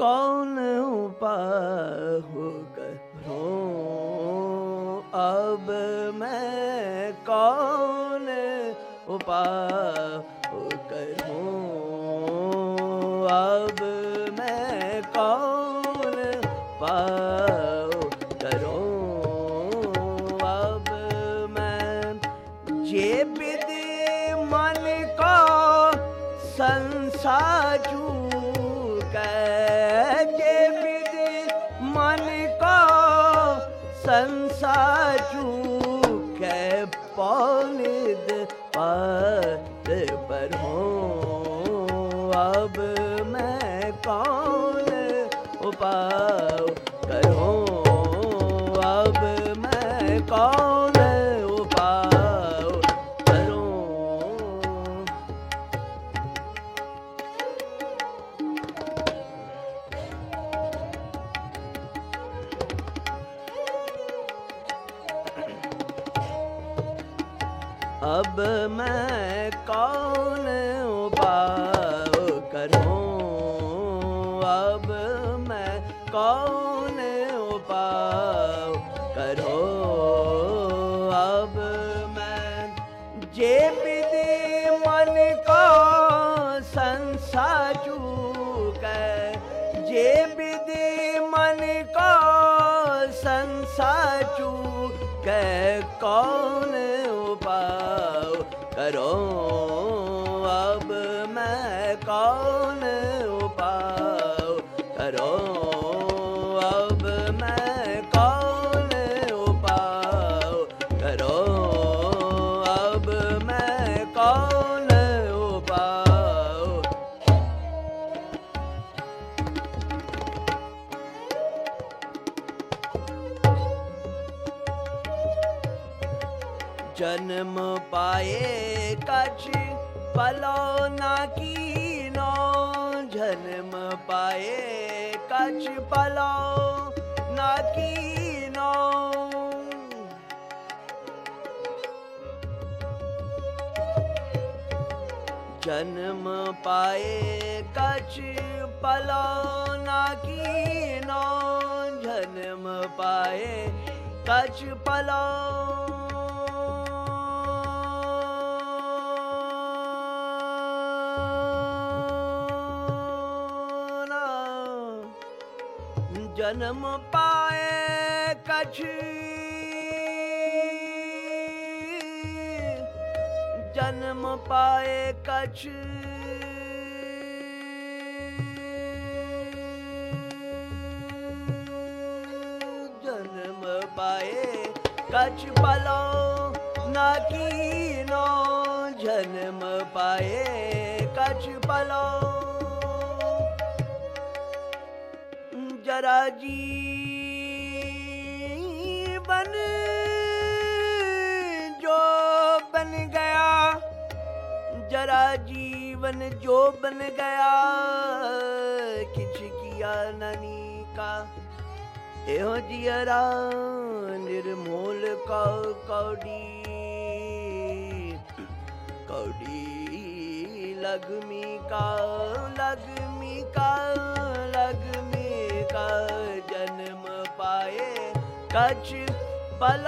ਕੌਣ ਉਪਾਹੁ ਕਰੋ ਅਬ ਮੈਂ ਕੌਣ ਉਪਾਹੁ ਕਰੋ ਅਬ ਮੈਂ ਕੌਣ ਪਾਉ ਕਰੋ ਅਬ ਮੈਂ ਜੇ ਬਿਦ ਮਨ ਕੋ ਸੰਸਾਜੂ कौन उपाय करूं अब मैं कौन उपाय करूं अब मैं कौन उपाय करूं कौन उपाय करो जन्म पाए कछ पलो ना कीनो। जन्म पाए कछ पलो ना कीनो। जन्म पाए कछ पलो ना कीनो। जन्म पाए कछ पलो ਜਨਮ ਪਾਏ ਕਛ। ਜਨਮ ਪਾਏ ਕਛ। ਜਨਮ ਪਾਏ ਕਛ ਪਲੋ ਨਾ ਕੀਨੋ। ਜਨਮ ਪਾਏ ਕਛ ਪਲੋ ਜੀਵਨ ਜੋ ਬਨ ਗਿਆ, ਜਰਾ ਜੀਵਨ ਜੋ ਬਨ ਗਿਆ ਕਿਛ ਕੀਆ ਨਨੀ ਕਾ। ਇਹੋ ਜੀਰਾ ਨਿਰਮੋਲ ਕਉ ਕੌੜੀ ਕੌੜੀ ਲਗਮੀ ਕਾ ਲਗਮੀ ਕਾ, ਲਗਮੀ का जन्म पाये क् पल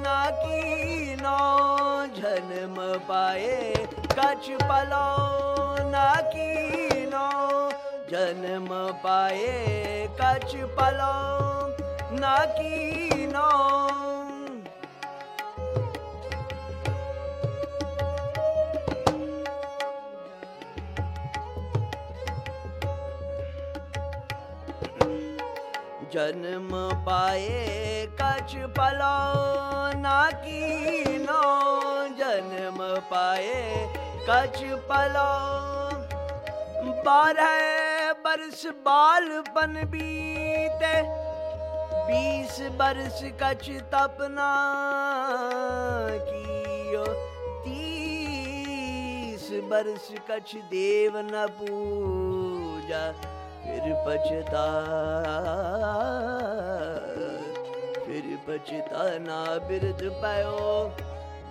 की कीनो जन्म पाये क्ष पल की कीनो जन्म पाए। क्ष पलो की नौ ਜਨਮ ਪਾਏ, ਕਛ ਪਲੋ ਨਾ ਕੀ ਨੋ ਜਨਮ ਪਾਏ, ਕਛ ਪਲੋ ਬਾਰਹ ਬਰਸ ਬਾਲਪਨ ਬੀਤੇ, ਬੀਸ ਬਰਸ ਕਛ ਤਪਨਾ ਕੀਓ। 30 ਬਰਸ ਕਛ ਦੇਵ ਨ ਪੂਜਾ। ਫਿਰ ਪਛਤਾ ਫਿਰ ਪਛਤਾ ਨਾ ਬਿਰਦ ਪਾਇਓ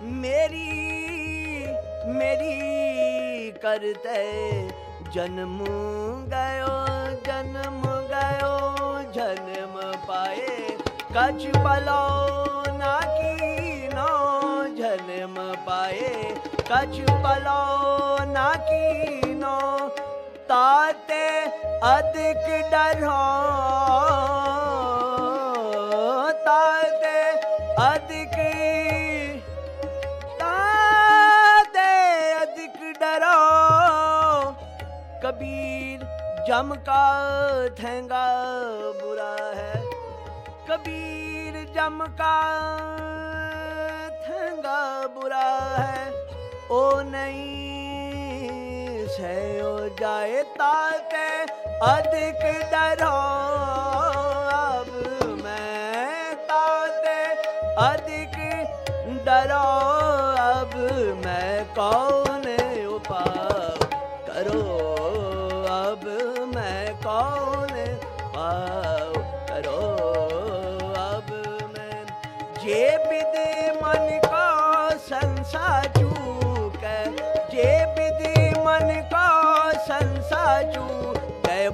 ਮੇਰੀ ਮੇਰੀ ਕਰਤੇ ਜਨਮ ਗਇਓ ਜਨਮ ਗਇਓ ਜਨਮ ਪਾਏ ਕਛ ਪਲੋ ਨਾ ਕੀ ਨੋ ਜਨਮ ਪਾਏ ਕਛ ਪਲੋ ਨਾ ਕੀ ਕੀਨੋ ਤਾਤੇ ਅਦਿਕ ਡਰੋ ਤਾਤੇ ਅਦਿਕ ਤਾਤੇ ਅਦਿਕ ਡਰੋ ਕਬੀਰ ਜਮ ਕਾ ਠੈਂਗਾ ਬੁਰਾ ਹੈ ਕਬੀਰ ਜਮ ਕਾ ਬੁਰਾ ਹੈ ਉਹ ਨਹੀਂ सहो जाए ताके अधिक डरो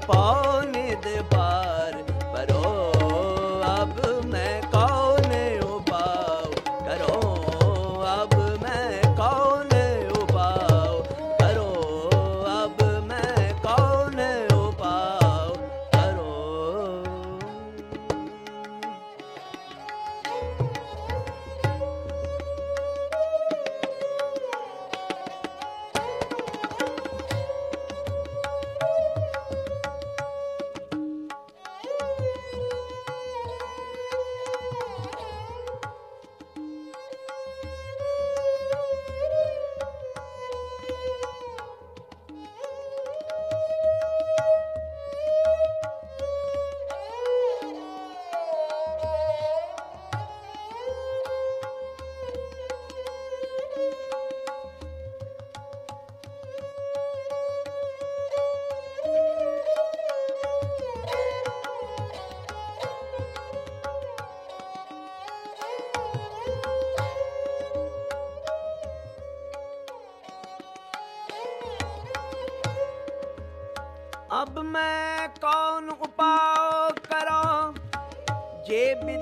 ਪਾਣੀ ਦੇ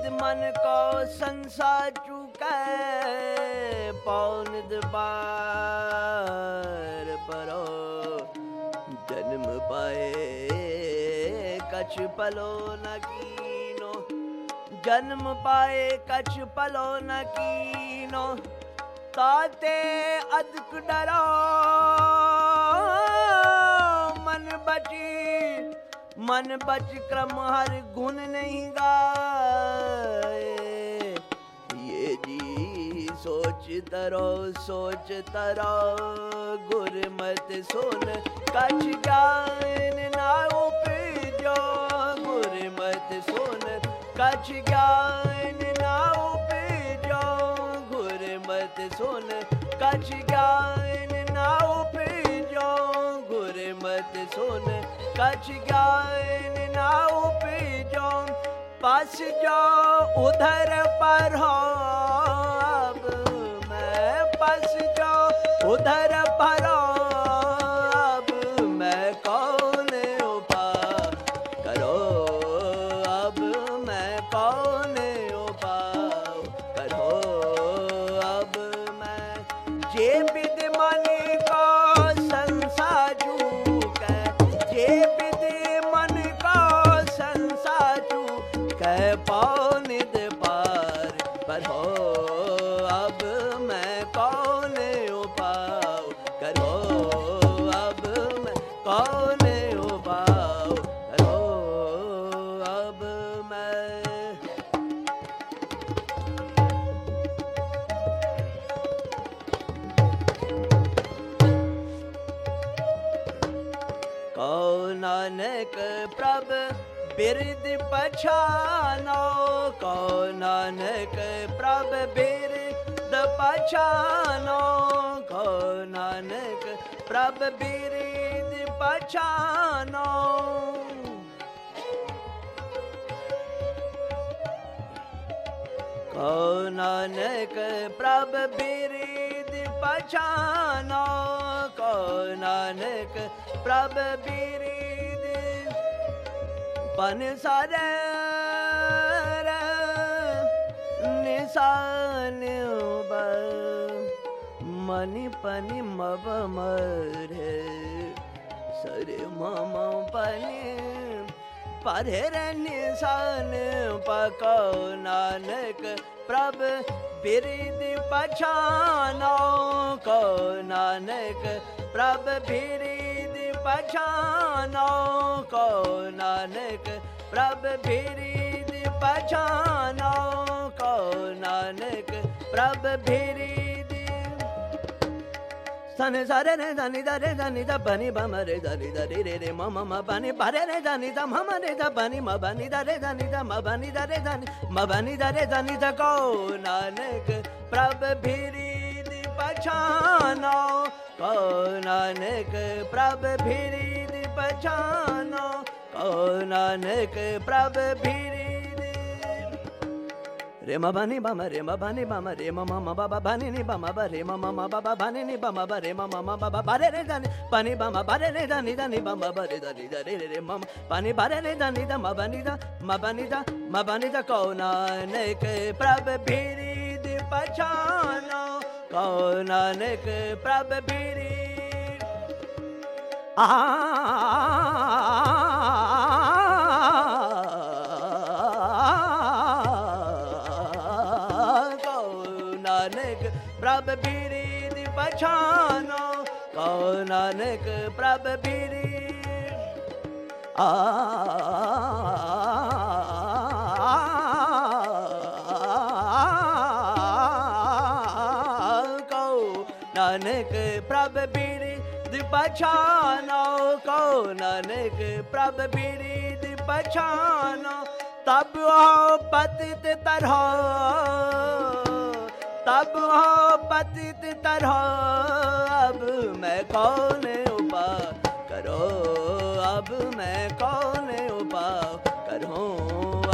जे विद मन को संसा चुके पौन बार परो जन्म पाए कछ पलो न कीनो जन्म पाए कछ पलो न कीनो ताते अदक डरो मन बची ਮਨ ਬਚ ਕ੍ਰਮ ਹਰ ਗੁਣ ਨਹੀਂ ਗਾਏ। ਇਹ ਜੀ ਸੋਚ ਤਰੋ ਸੋਚ ਤਰੋ ਗੁਰ ਮਤ ਸੁਨ ਕਛ ਗਿਆਨ ਨਾ ਉਪਜੋ। ਗੁਰ ਮਤ ਸੁਨ ਕਛ ਗਿਆਨ ਨਾ ਉਪਜੋ। ਗੁਰ ਮਤ ਸੁਨ ਕਛ ਗਿਆਨ ਨਾ ਉਪਜੋ। ਗੁਰਮਤਿ ਸੁਨ ਕਛ ਗਿਆਨ ਨਾ ਉਪਜੋ ਪਸ ਜੋ ਉਧਰ ਪਰ ਹੋਬ ਮੈਂ ਪਸ ਜੋ ਉਧਰ ਪਰ ਨਾਨਕ ਪ੍ਰਭ ਬਿਰਦ ਪਛਾਨੋ ਕਉ ਨਾਨਕ ਪ੍ਰਭ ਬਿਰਦ ਪਛਾਨੋ ਕਉ ਨਾਨਕ ਪ੍ਰਭ ਬਿਰਦ ਪਛਾਨੋ ਕਉ ਨਾਨਕ ਪ੍ਰਭ ਬਿਰਦ ਪਛਾਨੋ ਕਉ ਨਾਨਕ ਪ੍ਰਭ ਬਿਰਦ ਪਨ ਸਾਰੇ निसान ब मनि पनि मब मरे सरे मम पनि परे निशान पको नानक प्रभ बिरिद पछानो को नानक प्रभ बिरिद पछानो को नानक प्रभ बिरिद पछानो ਨਾਨਕ ਪ੍ਰਭ ਭੇਰੀ ਦੇ ਸਨ ਸਾਰੇ ਨੇ ਧਨੀ ਦਰੇ ਧਨੀ ਦਾ ਬਨੀ ਬਮਰੇ ਦਰੀ ਦਰੀ ਰੇ ਰੇ ਮਮ ਮ ਬਨੀ ਬਰੇ ਰੇ ਧਨੀ ਦਾ ਮਮ ਰੇ ਦਾ ਬਨੀ ਮ ਬਨੀ ਦਰੇ ਧਨੀ ਦਾ ਮ ਬਨੀ ਦਰੇ ਧਨੀ ਮ ਬਨੀ ਦਰੇ ਧਨੀ ਦਾ ਕੋ ਨਾਨਕ ਪ੍ਰਭ ਭੇਰੀ ਦੀ ਪਛਾਨੋ ਕੋ ਨਾਨਕ ਪ੍ਰਭ ਭੇਰੀ ਦੀ ਪਛਾਨੋ ਕੋ ਨਾਨਕ ਪ੍ਰਭ ਭੇਰੀ re ma ba ni ba ma re ma ba ni ba re ma ma ma ba ba ba ni ni ba ma ba re ma ma ma ba ba ba ni ni ba ba re ma ma ma ba ba ba re re da ni pa ni ba ma ba re re da ni da ni ba ba re da ni da re re re ma ma ni ba re re da ni da ma ba ni da ma ba ni da ma ba ni da ko nanak prab bhiri di pachano ko nanak ਪ੍ਰਭ ਬੀਰੀ ਦੀ ਪਛਾਨੋ Q Nanak ਪ੍ਰਭ ਬੀਰੀ ਆ, Q Nanak ਪ੍ਰਭ ਬੀਰੀ ਦੀ ਪਛਾਨੋ Q Nanak ਪ੍ਰਭ ਬੀਰੀ ਦੀ ਪਛਾਨੋ ਤਬ ਹੋ ਪਤਿਤ ਤਰਹੁ। तब हो पतित तरह अब मैं कौन उपा करो अब मैं कौन उपा करूं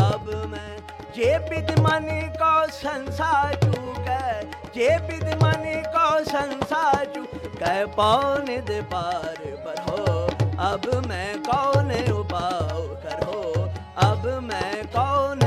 अब मैं जे विद मन को संसार चूकै जे विद मन को संसार चूकै पौन दे पार पर हो अब मैं कौन उपाओ करो अब मैं कौन उपाओ